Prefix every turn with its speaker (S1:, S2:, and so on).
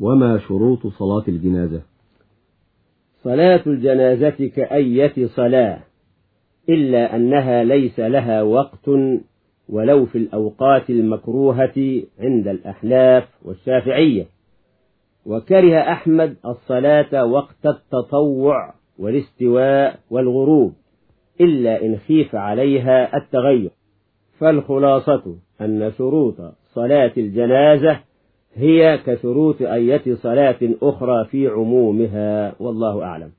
S1: وما شروط صلاة الجنازة؟
S2: صلاة الجنازة كأية صلاة إلا أنها ليس لها وقت ولو في الأوقات المكروهة عند الأحلاف والشافعية. وكره أحمد الصلاة وقت التطوع والاستواء والغروب إلا إن خيف عليها التغير. فالخلاصة أن شروط صلاة الجنازة هي كشروط أية صلاة أخرى في عمومها والله أعلم.